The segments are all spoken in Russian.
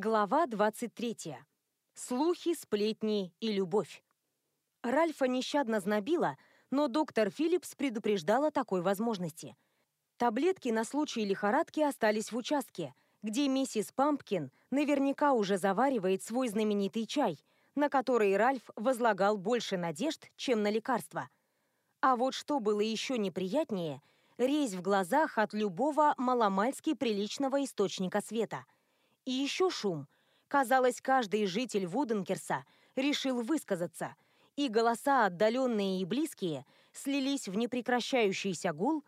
Глава 23. Слухи, сплетни и любовь. Ральфа нещадно знобило, но доктор Филлипс предупреждала такой возможности. Таблетки на случай лихорадки остались в участке, где миссис Пампкин наверняка уже заваривает свой знаменитый чай, на который Ральф возлагал больше надежд, чем на лекарства. А вот что было еще неприятнее – резь в глазах от любого маломальски приличного источника света – и еще шум. Казалось, каждый житель Вуденкерса решил высказаться, и голоса, отдаленные и близкие, слились в непрекращающийся гул,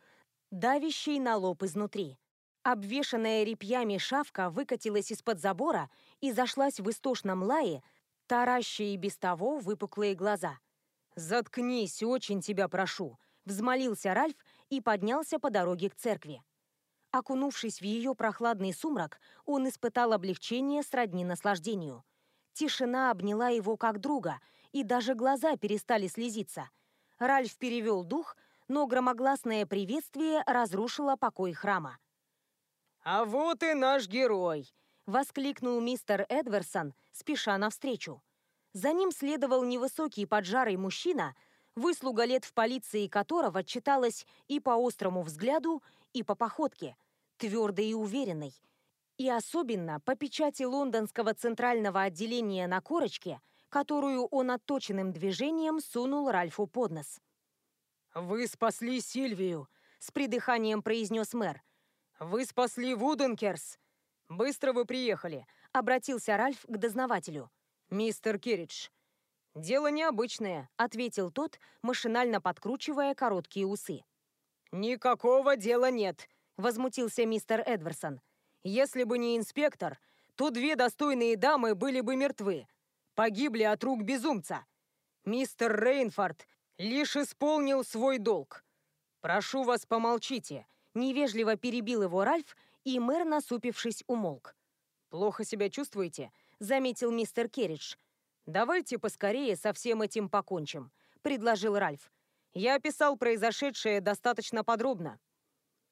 давящий на лоб изнутри. Обвешанная репьями шавка выкатилась из-под забора и зашлась в истошном лае, таращие без того выпуклые глаза. «Заткнись, очень тебя прошу!» — взмолился Ральф и поднялся по дороге к церкви. Окунувшись в ее прохладный сумрак, он испытал облегчение сродни наслаждению. Тишина обняла его как друга, и даже глаза перестали слезиться. Ральф перевел дух, но громогласное приветствие разрушило покой храма. «А вот и наш герой!» — воскликнул мистер Эдверсон, спеша навстречу. За ним следовал невысокий поджарый мужчина, выслуга лет в полиции которого читалась и по острому взгляду, и по походке, твердой и уверенной. И особенно по печати лондонского центрального отделения на корочке, которую он отточенным движением сунул Ральфу под нос. «Вы спасли Сильвию», — с придыханием произнес мэр. «Вы спасли Вуденкерс. Быстро вы приехали», — обратился Ральф к дознавателю. «Мистер Керридж». «Дело необычное», — ответил тот, машинально подкручивая короткие усы. «Никакого дела нет», — возмутился мистер Эдварсон. «Если бы не инспектор, то две достойные дамы были бы мертвы. Погибли от рук безумца. Мистер Рейнфорд лишь исполнил свой долг. Прошу вас, помолчите». Невежливо перебил его Ральф, и мэр, насупившись, умолк. «Плохо себя чувствуете?» — заметил мистер Керридж. «Давайте поскорее со всем этим покончим», — предложил Ральф. Я описал произошедшее достаточно подробно.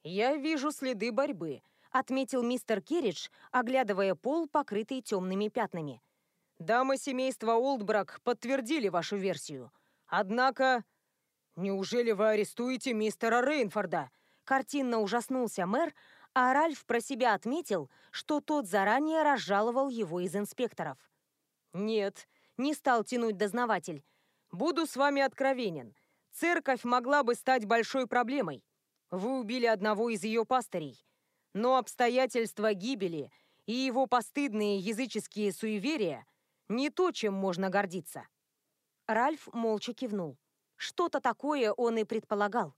Я вижу следы борьбы, отметил мистер Керридж, оглядывая пол, покрытый темными пятнами. Дамы семейства Олдбрак подтвердили вашу версию. Однако... Неужели вы арестуете мистера Рейнфорда? Картинно ужаснулся мэр, а Ральф про себя отметил, что тот заранее разжаловал его из инспекторов. «Нет», — не стал тянуть дознаватель. «Буду с вами откровенен церковь могла бы стать большой проблемой. Вы убили одного из ее пастырей. Но обстоятельства гибели и его постыдные языческие суеверия не то, чем можно гордиться. Ральф молча кивнул. Что-то такое он и предполагал.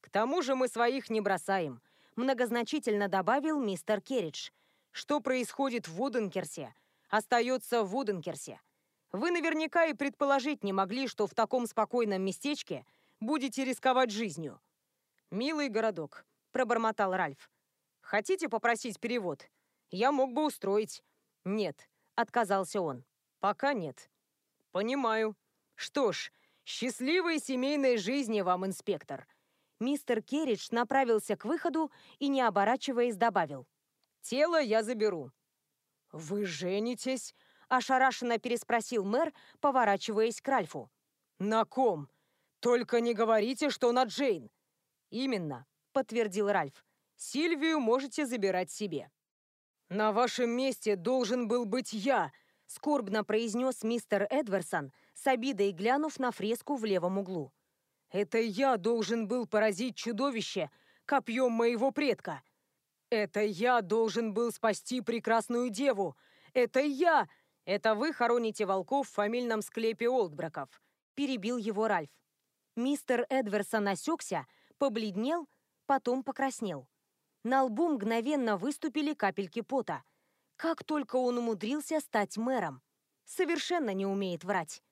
«К тому же мы своих не бросаем», — многозначительно добавил мистер Керридж. «Что происходит в Вуденкерсе, остается в Вуденкерсе. Вы наверняка и предположить не могли, что в таком спокойном местечке будете рисковать жизнью. «Милый городок», — пробормотал Ральф. «Хотите попросить перевод? Я мог бы устроить». «Нет», — отказался он. «Пока нет». «Понимаю. Что ж, счастливой семейной жизни вам, инспектор». Мистер Керридж направился к выходу и, не оборачиваясь, добавил. «Тело я заберу». «Вы женитесь?» Ошарашенно переспросил мэр, поворачиваясь к Ральфу. «На ком? Только не говорите, что на Джейн!» «Именно», — подтвердил Ральф. «Сильвию можете забирать себе». «На вашем месте должен был быть я», — скорбно произнес мистер Эдварсон, с обидой глянув на фреску в левом углу. «Это я должен был поразить чудовище копьем моего предка. Это я должен был спасти прекрасную деву. Это я «Это вы хороните волков в фамильном склепе Олдбраков», – перебил его Ральф. Мистер Эдверсон осекся, побледнел, потом покраснел. На лбу мгновенно выступили капельки пота. Как только он умудрился стать мэром. Совершенно не умеет врать.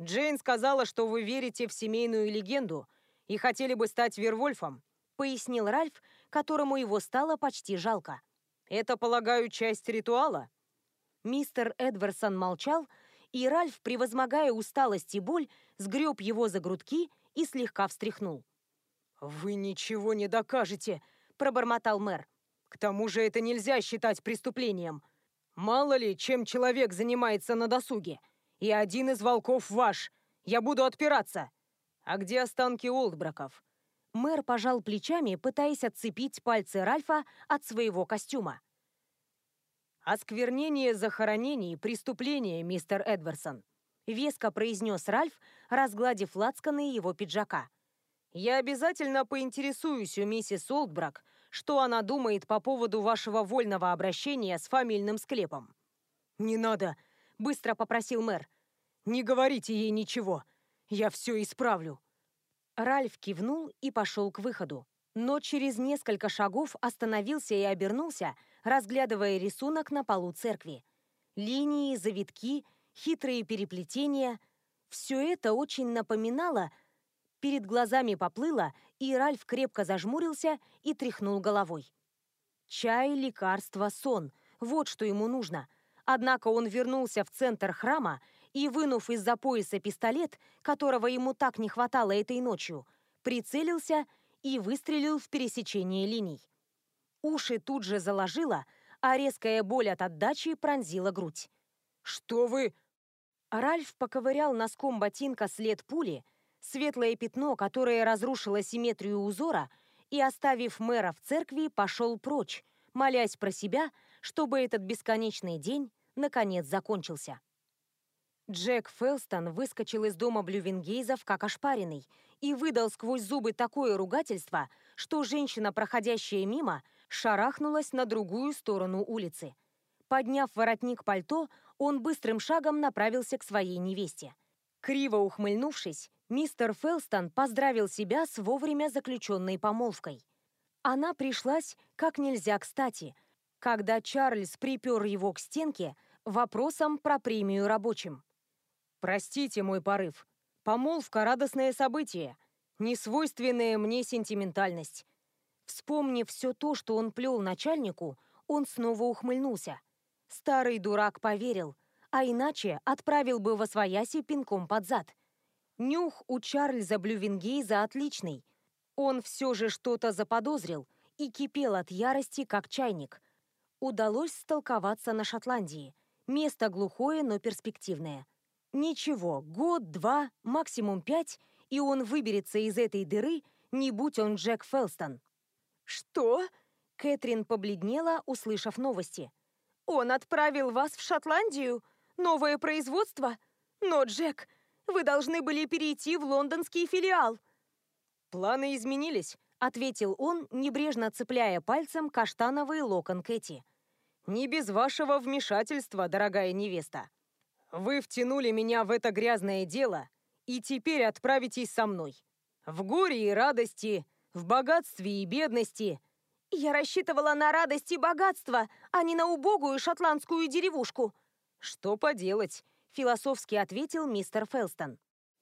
«Джейн сказала, что вы верите в семейную легенду и хотели бы стать Вервольфом», пояснил Ральф, которому его стало почти жалко. «Это, полагаю, часть ритуала?» Мистер Эдварсон молчал, и Ральф, превозмогая усталость и боль, сгреб его за грудки и слегка встряхнул. «Вы ничего не докажете», — пробормотал мэр. «К тому же это нельзя считать преступлением. «Мало ли, чем человек занимается на досуге. И один из волков ваш. Я буду отпираться. А где останки Олдбраков?» Мэр пожал плечами, пытаясь отцепить пальцы Ральфа от своего костюма. «Осквернение захоронений – преступление, мистер Эдварсон», – веско произнес Ральф, разгладив лацканы его пиджака. «Я обязательно поинтересуюсь у миссис Олдбрак, что она думает по поводу вашего вольного обращения с фамильным склепом». «Не надо», – быстро попросил мэр. «Не говорите ей ничего. Я все исправлю». Ральф кивнул и пошел к выходу, но через несколько шагов остановился и обернулся – разглядывая рисунок на полу церкви. Линии, завитки, хитрые переплетения – все это очень напоминало. Перед глазами поплыло, и Ральф крепко зажмурился и тряхнул головой. Чай, лекарство, сон – вот что ему нужно. Однако он вернулся в центр храма и, вынув из-за пояса пистолет, которого ему так не хватало этой ночью, прицелился и выстрелил в пересечение линий. Уши тут же заложило, а резкая боль от отдачи пронзила грудь. «Что вы...» Ральф поковырял носком ботинка след пули, светлое пятно, которое разрушило симметрию узора, и, оставив мэра в церкви, пошел прочь, молясь про себя, чтобы этот бесконечный день наконец закончился. Джек Фелстон выскочил из дома Блювенгейзов как ошпаренный и выдал сквозь зубы такое ругательство, что женщина, проходящая мимо, шарахнулась на другую сторону улицы. Подняв воротник пальто, он быстрым шагом направился к своей невесте. Криво ухмыльнувшись, мистер Фелстон поздравил себя с вовремя заключенной помолвкой. Она пришлась как нельзя кстати, когда Чарльз припер его к стенке вопросом про премию рабочим. «Простите мой порыв. Помолвка — радостное событие, несвойственная мне сентиментальность. Вспомнив все то, что он плел начальнику, он снова ухмыльнулся. Старый дурак поверил, а иначе отправил бы во свояси пинком под зад. Нюх у Чарльза Блювенгейза отличный. Он все же что-то заподозрил и кипел от ярости, как чайник. Удалось столковаться на Шотландии. Место глухое, но перспективное. Ничего, год, два, максимум пять, и он выберется из этой дыры, не будь он Джек Фелстон. «Что?» Кэтрин побледнела, услышав новости. «Он отправил вас в Шотландию? Новое производство? Но, Джек, вы должны были перейти в лондонский филиал». «Планы изменились», — ответил он, небрежно цепляя пальцем каштановый локон Кэти. «Не без вашего вмешательства, дорогая невеста. Вы втянули меня в это грязное дело, и теперь отправитесь со мной. В горе и радости, в богатстве и бедности. Я рассчитывала на радость и богатство, а не на убогую шотландскую деревушку. Что поделать, философски ответил мистер Фелстон.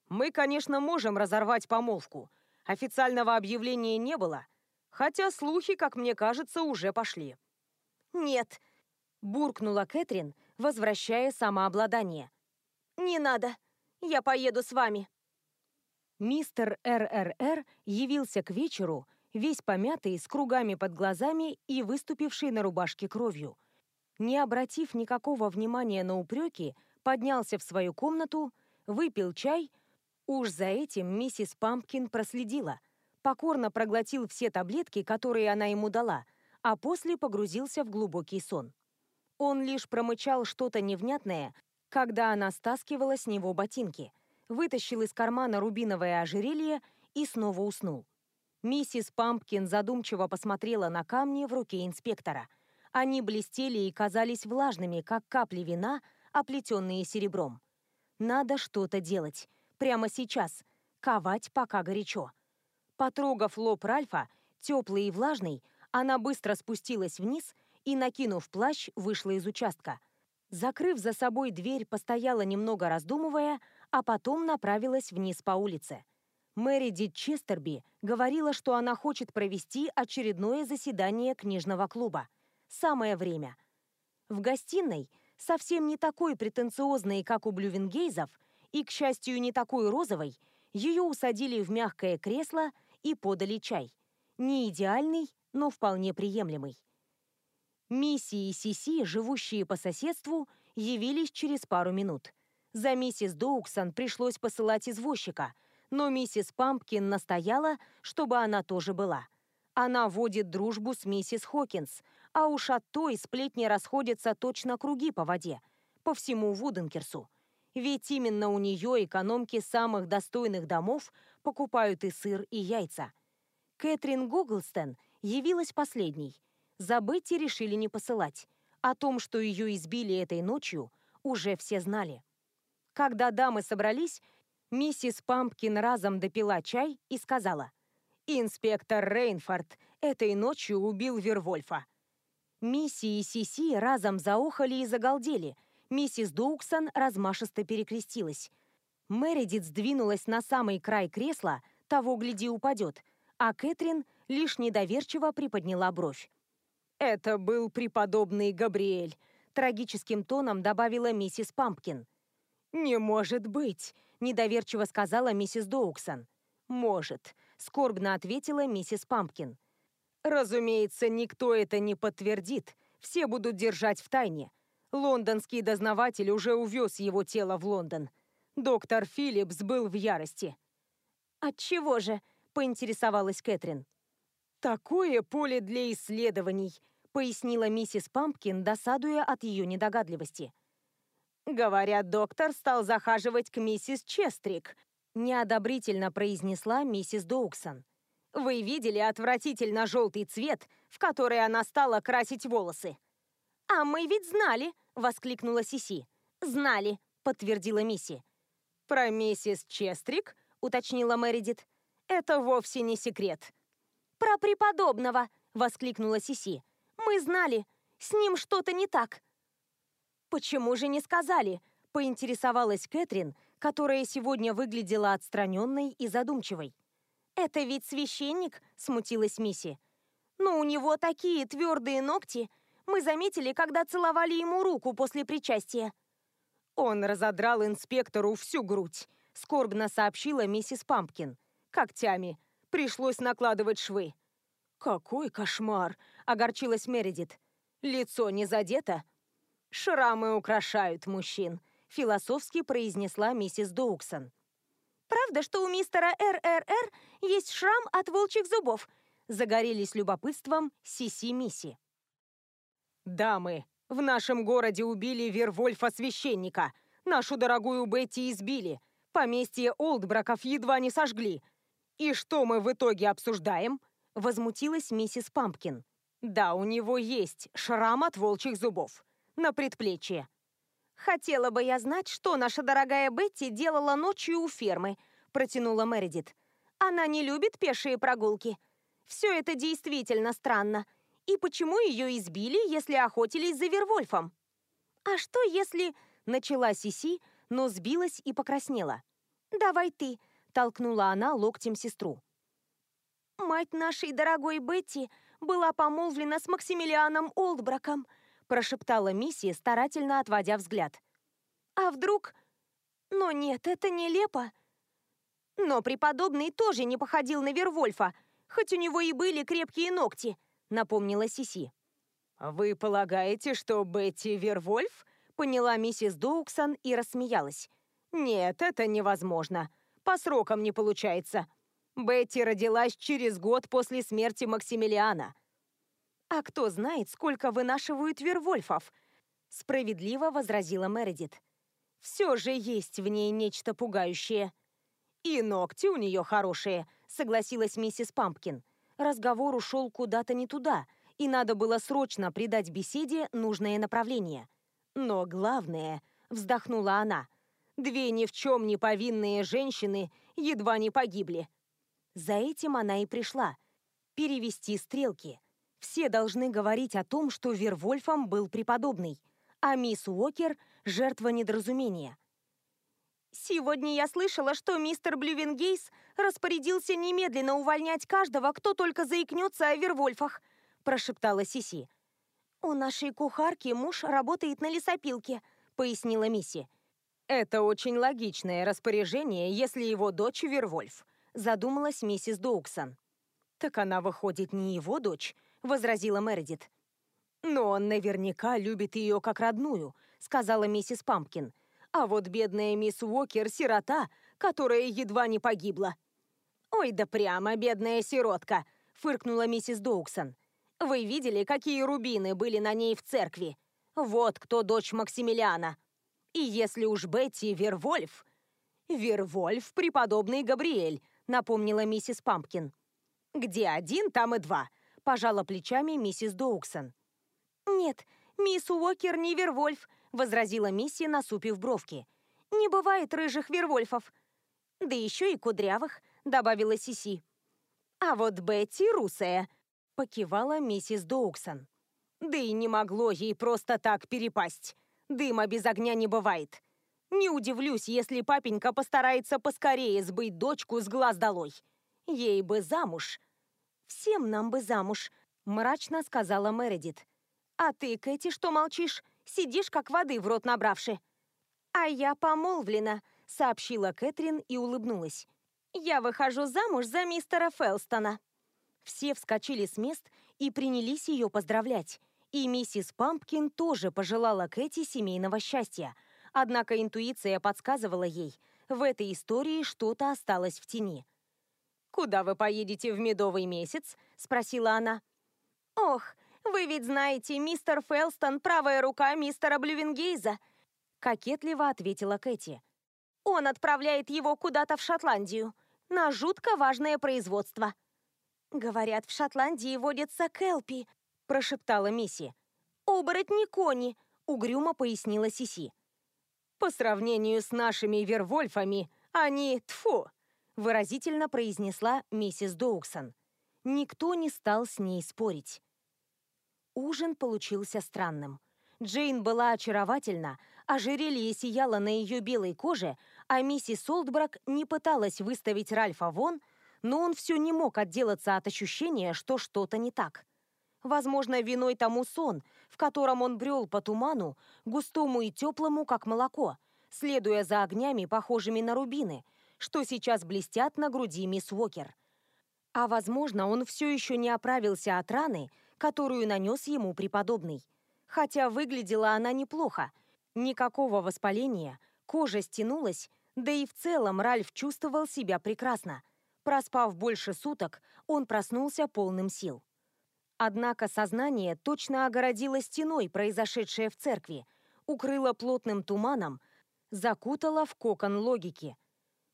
Мы, конечно, можем разорвать помолвку. Официального объявления не было, хотя слухи, как мне кажется, уже пошли. Нет, буркнула Кэтрин, возвращая самообладание. Не надо. Я поеду с вами. Мистер РРР явился к вечеру, весь помятый, с кругами под глазами и выступивший на рубашке кровью. Не обратив никакого внимания на упреки, поднялся в свою комнату, выпил чай. Уж за этим миссис Пампкин проследила. Покорно проглотил все таблетки, которые она ему дала, а после погрузился в глубокий сон. Он лишь промычал что-то невнятное, когда она стаскивала с него ботинки – вытащил из кармана рубиновое ожерелье и снова уснул. Миссис Пампкин задумчиво посмотрела на камни в руке инспектора. Они блестели и казались влажными, как капли вина, оплетенные серебром. Надо что-то делать. Прямо сейчас. Ковать пока горячо. Потрогав лоб Ральфа, теплый и влажный, она быстро спустилась вниз и, накинув плащ, вышла из участка. Закрыв за собой дверь, постояла немного раздумывая, а потом направилась вниз по улице. Мэри Ди Честерби говорила, что она хочет провести очередное заседание книжного клуба. Самое время. В гостиной, совсем не такой претенциозной, как у Блювенгейзов, и, к счастью, не такой розовой, ее усадили в мягкое кресло и подали чай. Не идеальный, но вполне приемлемый. Мисси и Сиси, живущие по соседству, явились через пару минут. За миссис Доуксон пришлось посылать извозчика, но миссис Пампкин настояла, чтобы она тоже была. Она водит дружбу с миссис Хокинс, а уж от той сплетни расходятся точно круги по воде, по всему Вуденкерсу. Ведь именно у нее экономки самых достойных домов покупают и сыр, и яйца. Кэтрин Гуглстен явилась последней. За Бетти решили не посылать. О том, что ее избили этой ночью, уже все знали. Когда дамы собрались, миссис Пампкин разом допила чай и сказала, «Инспектор Рейнфорд этой ночью убил Вервольфа». Мисси и Сиси разом заохали и загалдели. Миссис Доуксон размашисто перекрестилась. Мередит сдвинулась на самый край кресла, того, гляди, упадет, а Кэтрин лишь недоверчиво приподняла бровь. «Это был преподобный Габриэль», — трагическим тоном добавила миссис Пампкин. «Не может быть», — недоверчиво сказала миссис Доуксон. «Может», — скорбно ответила миссис Пампкин. «Разумеется, никто это не подтвердит. Все будут держать в тайне. Лондонский дознаватель уже увез его тело в Лондон. Доктор Филлипс был в ярости». «Отчего же?» — поинтересовалась Кэтрин. «Такое поле для исследований», — пояснила миссис Пампкин, досадуя от ее недогадливости. «Говорят, доктор стал захаживать к миссис Честрик», — неодобрительно произнесла миссис Доуксон. «Вы видели отвратительно желтый цвет, в который она стала красить волосы?» «А мы ведь знали!» — воскликнула Сиси. «Знали!» — подтвердила Мисси. «Про миссис Честрик?» — уточнила Мэридит. «Это вовсе не секрет». «Про преподобного!» — воскликнула Сиси. «Мы знали! С ним что-то не так!» «Почему же не сказали?» — поинтересовалась Кэтрин, которая сегодня выглядела отстраненной и задумчивой. «Это ведь священник?» — смутилась Мисси. «Но у него такие твердые ногти. Мы заметили, когда целовали ему руку после причастия». «Он разодрал инспектору всю грудь», — скорбно сообщила миссис Пампкин. «Когтями. Пришлось накладывать швы». «Какой кошмар!» — огорчилась Мередит. «Лицо не задето?» «Шрамы украшают мужчин», — философски произнесла миссис Доуксон. «Правда, что у мистера РРР есть шрам от волчьих зубов?» Загорелись любопытством Сиси-Мисси. «Дамы, в нашем городе убили Вервольфа-священника. Нашу дорогую Бетти избили. Поместье Олдбраков едва не сожгли. И что мы в итоге обсуждаем?» Возмутилась миссис Пампкин. «Да, у него есть шрам от волчьих зубов на предплечье. «Хотела бы я знать, что наша дорогая Бетти делала ночью у фермы», протянула Мередит. «Она не любит пешие прогулки. Все это действительно странно. И почему ее избили, если охотились за Вервольфом?» «А что если...» Начала Сиси, но сбилась и покраснела. «Давай ты», — толкнула она локтем сестру. «Мать нашей дорогой Бетти была помолвлена с Максимилианом Олдбраком», прошептала Мисси, старательно отводя взгляд. «А вдруг...? Но нет, это нелепо. Но преподобный тоже не походил на Вервольфа, хоть у него и были крепкие ногти», напомнила Сиси. «Вы полагаете, что Бетти Вервольф?» поняла миссис Доуксон и рассмеялась. «Нет, это невозможно. По срокам не получается. Бетти родилась через год после смерти Максимилиана. «А кто знает, сколько вынашивают Вервольфов?» Справедливо возразила Мередит. «Все же есть в ней нечто пугающее». «И ногти у нее хорошие», — согласилась миссис Пампкин. Разговор ушел куда-то не туда, и надо было срочно придать беседе нужное направление. «Но главное», — вздохнула она, — «две ни в чем не повинные женщины едва не погибли». За этим она и пришла. Перевести стрелки — все должны говорить о том, что Вервольфом был преподобный, а мисс Уокер – жертва недоразумения. «Сегодня я слышала, что мистер Блювенгейс распорядился немедленно увольнять каждого, кто только заикнется о Вервольфах», – прошептала Сиси. «У нашей кухарки муж работает на лесопилке», – пояснила Мисси. «Это очень логичное распоряжение, если его дочь Вервольф», – задумалась миссис Доуксон. «Так она, выходит, не его дочь», — возразила Мередит. «Но он наверняка любит ее как родную», — сказала миссис Пампкин. «А вот бедная мисс Уокер — сирота, которая едва не погибла». «Ой, да прямо, бедная сиротка!» — фыркнула миссис Доуксон. «Вы видели, какие рубины были на ней в церкви? Вот кто дочь Максимилиана. И если уж Бетти Вервольф...» «Вервольф, преподобный Габриэль», — напомнила миссис Пампкин. «Где один, там и два», — пожала плечами миссис Доуксон. «Нет, мисс Уокер не Вервольф», — возразила миссия, насупив бровки. «Не бывает рыжих Вервольфов». «Да еще и кудрявых», — добавила Сиси. «А вот Бетти русая», — покивала миссис Доуксон. «Да и не могло ей просто так перепасть. Дыма без огня не бывает. Не удивлюсь, если папенька постарается поскорее сбыть дочку с глаз долой. Ей бы замуж». «Всем нам бы замуж», — мрачно сказала Мередит. «А ты, Кэти, что молчишь? Сидишь, как воды в рот набравши». «А я помолвлена», — сообщила Кэтрин и улыбнулась. Я выхожу замуж за мистера Фелстона». Все вскочили с мест и принялись ее поздравлять. И миссис Пампкин тоже пожелала Кэти семейного счастья. Однако интуиция подсказывала ей, в этой истории что-то осталось в тени. «Куда вы поедете в медовый месяц?» – спросила она. «Ох, вы ведь знаете, мистер Фелстон – правая рука мистера Блювенгейза», – кокетливо ответила Кэти. Он отправляет его куда-то в Шотландию, на жутко важное производство. «Говорят, в Шотландии водятся келпи», – прошептала Мисси. «Оборотни кони», – угрюмо пояснила Сиси. «По сравнению с нашими вервольфами, они тфу», – выразительно произнесла миссис Доуксон. Никто не стал с ней спорить. Ужин получился странным. Джейн была очаровательна, ожерелье сияло на ее белой коже, а миссис Олдбрак не пыталась выставить Ральфа вон, но он все не мог отделаться от ощущения, что что-то не так. Возможно, виной тому сон, в котором он брел по туману, густому и теплому, как молоко, следуя за огнями, похожими на рубины, что сейчас блестят на груди мисс Уокер. А возможно, он все еще не оправился от раны, которую нанес ему преподобный. Хотя выглядела она неплохо. Никакого воспаления, кожа стянулась, да и в целом Ральф чувствовал себя прекрасно. Проспав больше суток, он проснулся полным сил. Однако сознание точно огородило стеной произошедшее в церкви, укрыло плотным туманом, закутало в кокон логики.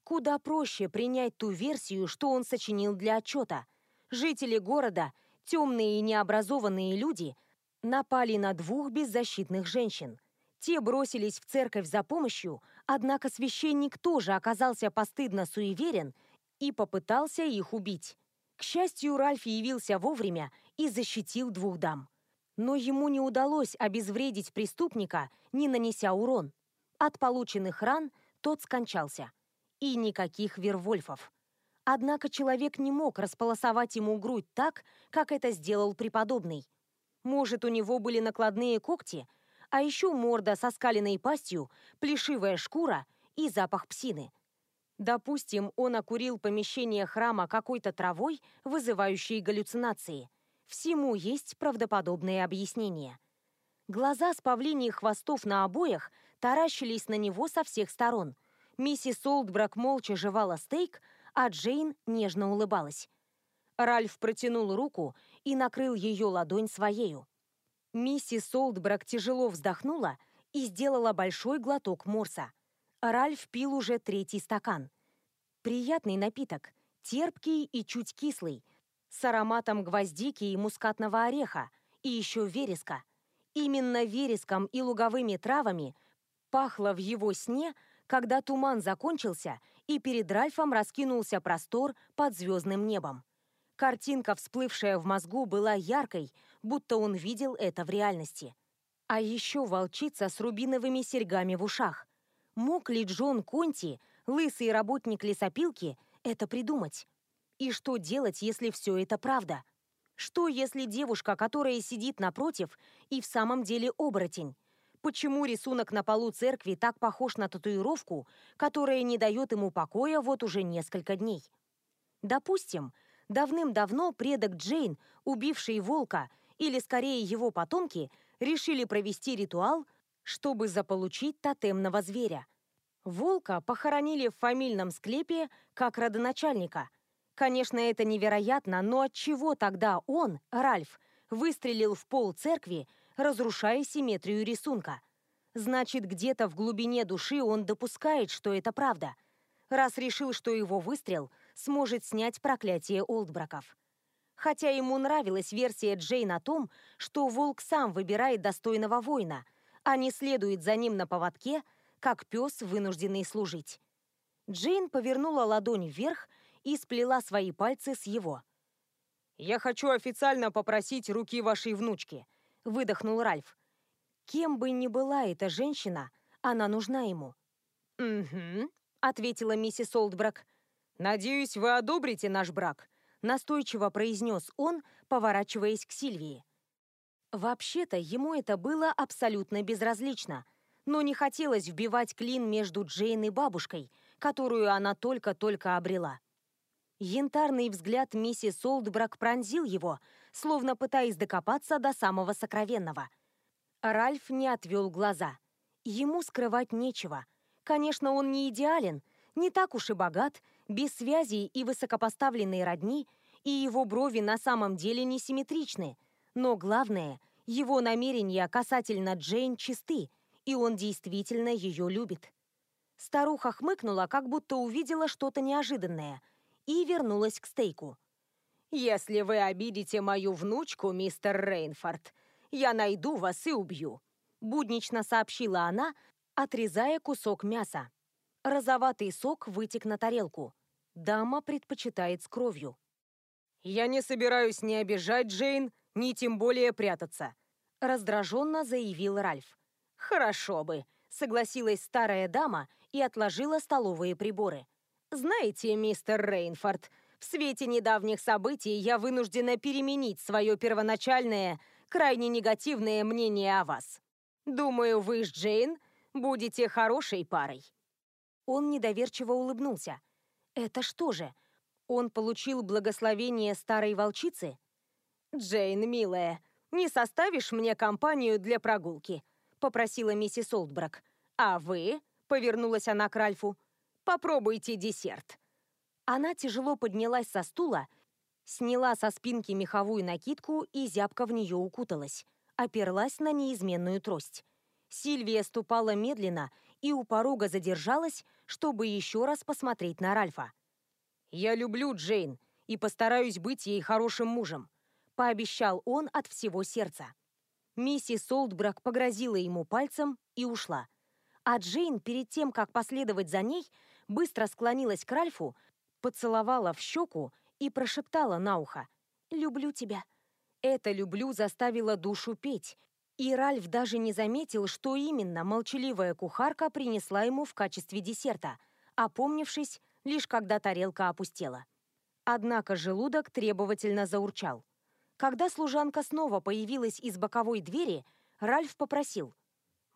Куда проще принять ту версию, что он сочинил для отчета. Жители города, темные и необразованные люди – напали на двух беззащитных женщин. Те бросились в церковь за помощью, однако священник тоже оказался постыдно суеверен и попытался их убить. К счастью, Ральф явился вовремя и защитил двух дам. Но ему не удалось обезвредить преступника, не нанеся урон. От полученных ран тот скончался. И никаких вервольфов. Однако человек не мог располосовать ему грудь так, как это сделал преподобный. Может, у него были накладные когти, а еще морда со скаленной пастью, плешивая шкура и запах псины. Допустим, он окурил помещение храма какой-то травой, вызывающей галлюцинации. Всему есть правдоподобное объяснение. Глаза с павлиний хвостов на обоях таращились на него со всех сторон. Миссис Олдбрак молча жевала стейк, а Джейн нежно улыбалась. Ральф протянул руку и накрыл ее ладонь своею. Миссис Олдбрак тяжело вздохнула и сделала большой глоток морса. Ральф пил уже третий стакан. Приятный напиток, терпкий и чуть кислый, с ароматом гвоздики и мускатного ореха, и еще вереска. Именно вереском и луговыми травами пахло в его сне, когда туман закончился, и перед Ральфом раскинулся простор под звездным небом. Картинка, всплывшая в мозгу, была яркой, будто он видел это в реальности. А еще волчица с рубиновыми серьгами в ушах. Мог ли Джон Конти, лысый работник лесопилки, это придумать? И что делать, если все это правда? Что, если девушка, которая сидит напротив, и в самом деле оборотень? Почему рисунок на полу церкви так похож на татуировку, которая не дает ему покоя вот уже несколько дней? Допустим, Давным-давно предок Джейн, убивший волка или скорее его потомки, решили провести ритуал, чтобы заполучить тотемного зверя. Волка похоронили в фамильном склепе как родоначальника. Конечно, это невероятно, но от чего тогда он, Ральф, выстрелил в пол церкви, разрушая симметрию рисунка? Значит, где-то в глубине души он допускает, что это правда, раз решил, что его выстрел сможет снять проклятие Олдбраков. Хотя ему нравилась версия Джейн о том, что волк сам выбирает достойного воина, а не следует за ним на поводке, как пес, вынужденный служить. Джейн повернула ладонь вверх и сплела свои пальцы с его. «Я хочу официально попросить руки вашей внучки», — выдохнул Ральф. Кем бы ни была эта женщина, она нужна ему. «Угу», — ответила миссис Олдбрак. «Надеюсь, вы одобрите наш брак», настойчиво произнес он, поворачиваясь к Сильвии. Вообще-то ему это было абсолютно безразлично, но не хотелось вбивать клин между Джейн и бабушкой, которую она только-только обрела. Янтарный взгляд миссис Олдбрак пронзил его, словно пытаясь докопаться до самого сокровенного. Ральф не отвел глаза. Ему скрывать нечего. Конечно, он не идеален, не так уж и богат, без связей и высокопоставленной родни, и его брови на самом деле несимметричны. Но главное, его намерения касательно Джейн чисты, и он действительно ее любит. Старуха хмыкнула, как будто увидела что-то неожиданное, и вернулась к стейку. «Если вы обидите мою внучку, мистер Рейнфорд, я найду вас и убью», буднично сообщила она, отрезая кусок мяса. Розоватый сок вытек на тарелку. Дама предпочитает с кровью. «Я не собираюсь ни обижать Джейн, ни тем более прятаться», раздраженно заявил Ральф. «Хорошо бы», согласилась старая дама и отложила столовые приборы. «Знаете, мистер Рейнфорд, в свете недавних событий я вынуждена переменить свое первоначальное, крайне негативное мнение о вас. Думаю, вы с Джейн будете хорошей парой». Он недоверчиво улыбнулся. «Это что же? Он получил благословение старой волчицы?» «Джейн, милая, не составишь мне компанию для прогулки?» Попросила миссис Олдбрак. «А вы?» — повернулась она к Ральфу. «Попробуйте десерт». Она тяжело поднялась со стула, сняла со спинки меховую накидку и зябко в нее укуталась, оперлась на неизменную трость. Сильвия ступала медленно и у порога задержалась, чтобы еще раз посмотреть на Ральфа. «Я люблю Джейн и постараюсь быть ей хорошим мужем», пообещал он от всего сердца. Миссис Солдбрак погрозила ему пальцем и ушла. А Джейн, перед тем, как последовать за ней, быстро склонилась к Ральфу, поцеловала в щеку и прошептала на ухо «Люблю тебя». Это «люблю» заставило душу петь, и Ральф даже не заметил, что именно молчаливая кухарка принесла ему в качестве десерта, опомнившись, лишь когда тарелка опустела. Однако желудок требовательно заурчал. Когда служанка снова появилась из боковой двери, Ральф попросил.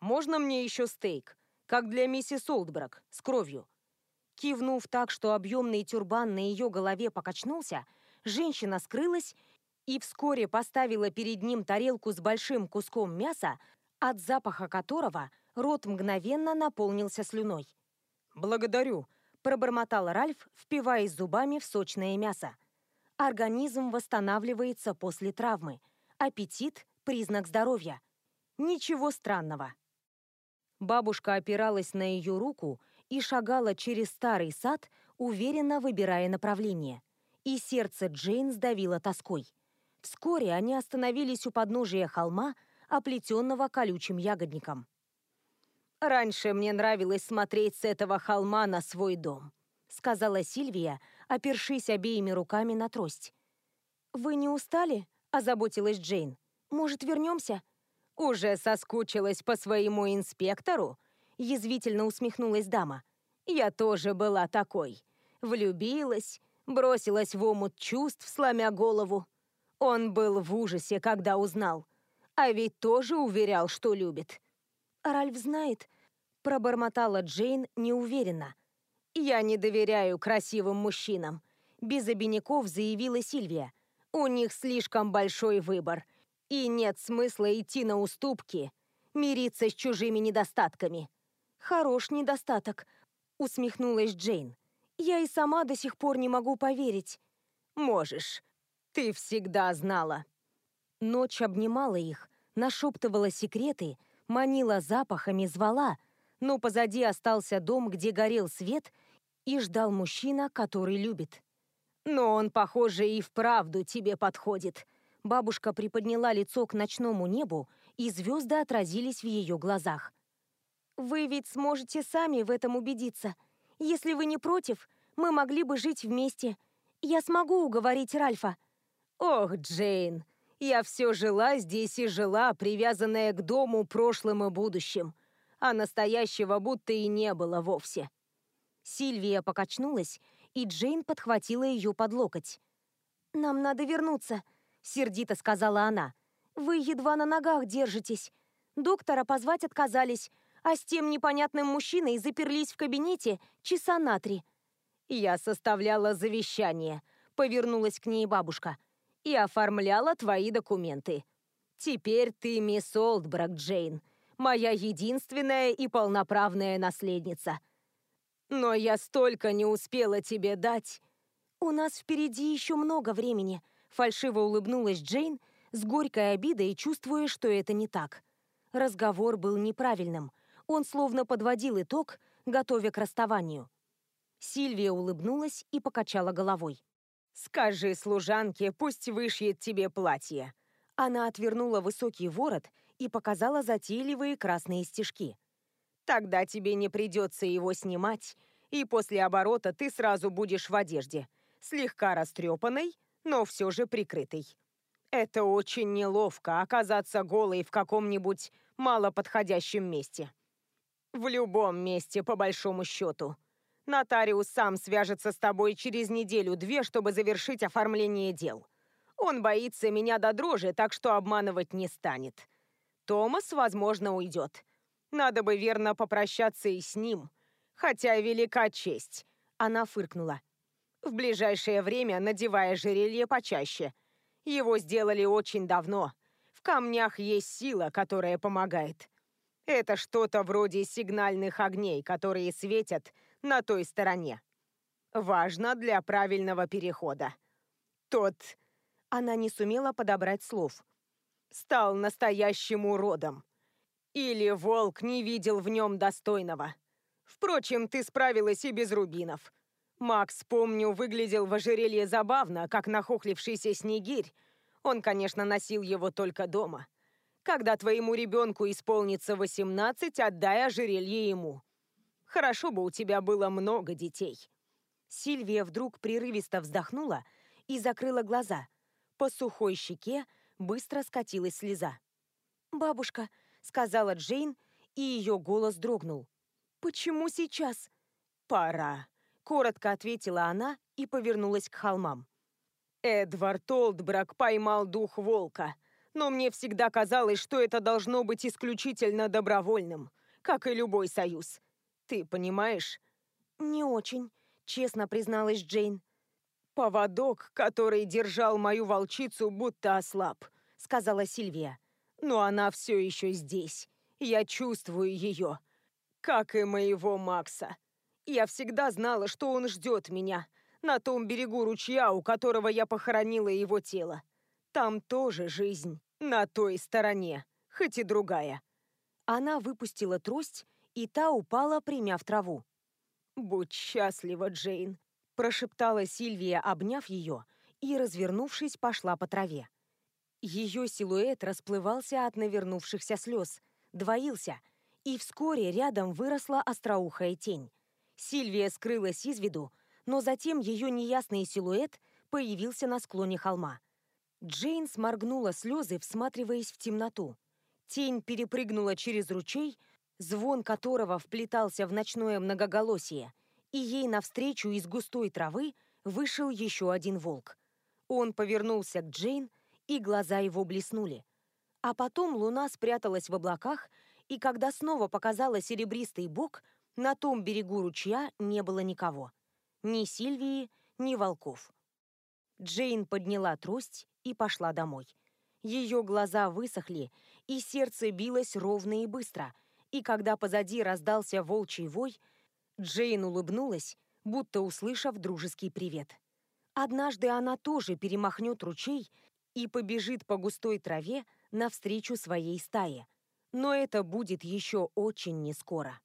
«Можно мне еще стейк? Как для миссис Олдбрак, с кровью?» Кивнув так, что объемный тюрбан на ее голове покачнулся, женщина скрылась и вскоре поставила перед ним тарелку с большим куском мяса, от запаха которого рот мгновенно наполнился слюной. «Благодарю», – пробормотал Ральф, впиваясь зубами в сочное мясо. Организм восстанавливается после травмы. Аппетит – признак здоровья. Ничего странного. Бабушка опиралась на ее руку и шагала через старый сад, уверенно выбирая направление. И сердце Джейн сдавило тоской. Вскоре они остановились у подножия холма, оплетенного колючим ягодником. «Раньше мне нравилось смотреть с этого холма на свой дом», сказала Сильвия, опершись обеими руками на трость. «Вы не устали?» – озаботилась Джейн. «Может, вернемся?» «Уже соскучилась по своему инспектору?» – язвительно усмехнулась дама. «Я тоже была такой. Влюбилась, бросилась в омут чувств, сломя голову. Он был в ужасе, когда узнал. А ведь тоже уверял, что любит. «Ральф знает», — пробормотала Джейн неуверенно. «Я не доверяю красивым мужчинам», — без обиняков заявила Сильвия. «У них слишком большой выбор. И нет смысла идти на уступки, мириться с чужими недостатками. Хорош недостаток, усмехнулась Джейн. Я и сама до сих пор не могу поверить. Можешь. Ты всегда знала. Ночь обнимала их, нашептывала секреты, манила запахами, звала, но позади остался дом, где горел свет, и ждал мужчина, который любит. Но он, похоже, и вправду тебе подходит. Бабушка приподняла лицо к ночному небу, и звезды отразились в ее глазах. «Вы ведь сможете сами в этом убедиться. Если вы не против, мы могли бы жить вместе. Я смогу уговорить Ральфа». «Ох, Джейн, я все жила здесь и жила, привязанная к дому, прошлым и будущим. А настоящего будто и не было вовсе». Сильвия покачнулась, и Джейн подхватила ее под локоть. «Нам надо вернуться», — сердито сказала она. «Вы едва на ногах держитесь. Доктора позвать отказались, а с тем непонятным мужчиной заперлись в кабинете часа на три». «Я составляла завещание», — повернулась к ней бабушка, «и оформляла твои документы. Теперь ты мисс Олдбрак, Джейн, моя единственная и полноправная наследница. Но я столько не успела тебе дать». «У нас впереди еще много времени», — фальшиво улыбнулась Джейн, с горькой обидой, чувствуя, что это не так. Разговор был неправильным. Он словно подводил итог, готовя к расставанию. Сильвия улыбнулась и покачала головой. «Скажи служанке, пусть вышьет тебе платье». Она отвернула высокий ворот и показала затейливые красные стежки. «Тогда тебе не придется его снимать, и после оборота ты сразу будешь в одежде, слегка растрепанной, но все же прикрытой. Это очень неловко оказаться голой в каком-нибудь малоподходящем месте. В любом месте, по большому счету. Нотариус сам свяжется с тобой через неделю-две, чтобы завершить оформление дел. Он боится меня до дрожи, так что обманывать не станет. Томас, возможно, уйдет. Надо бы верно попрощаться и с ним. Хотя велика честь. Она фыркнула. В ближайшее время надевая жерелье почаще. Его сделали очень давно. В камнях есть сила, которая помогает. Это что-то вроде сигнальных огней, которые светят на той стороне. Важно для правильного перехода. Тот... Она не сумела подобрать слов. Стал настоящим уродом. Или волк не видел в нем достойного. Впрочем, ты справилась и без рубинов. Макс, помню, выглядел в ожерелье забавно, как нахохлившийся снегирь. Он, конечно, носил его только дома. Когда твоему ребенку исполнится 18, отдай ожерелье ему. Хорошо бы у тебя было много детей». Сильвия вдруг прерывисто вздохнула и закрыла глаза. По сухой щеке быстро скатилась слеза. «Бабушка», — сказала Джейн, и ее голос дрогнул. «Почему сейчас?» «Пора», — коротко ответила она и повернулась к холмам. Эдвард Олдбрак поймал дух волка но мне всегда казалось, что это должно быть исключительно добровольным, как и любой союз. Ты понимаешь? Не очень, честно призналась Джейн. Поводок, который держал мою волчицу, будто ослаб, сказала Сильвия. Но она все еще здесь. Я чувствую ее. Как и моего Макса. Я всегда знала, что он ждет меня на том берегу ручья, у которого я похоронила его тело. Там тоже жизнь. На той стороне, хоть и другая. Она выпустила трость, и та упала, примяв траву. «Будь счастлива, Джейн», – прошептала Сильвия, обняв ее, и, развернувшись, пошла по траве. Ее силуэт расплывался от навернувшихся слез, двоился, и вскоре рядом выросла остроухая тень. Сильвия скрылась из виду, но затем ее неясный силуэт появился на склоне холма. Джейн сморгнула слезы, всматриваясь в темноту. Тень перепрыгнула через ручей, звон которого вплетался в ночное многоголосие, и ей навстречу из густой травы вышел еще один волк. Он повернулся к Джейн, и глаза его блеснули. А потом луна спряталась в облаках, и когда снова показала серебристый бок, на том берегу ручья не было никого. Ни Сильвии, ни волков. Джейн подняла трость и пошла домой. Ее глаза высохли, и сердце билось ровно и быстро. И когда позади раздался волчий вой, Джейн улыбнулась, будто услышав дружеский привет. Однажды она тоже перемахнет ручей и побежит по густой траве навстречу своей стае. Но это будет еще очень нескоро.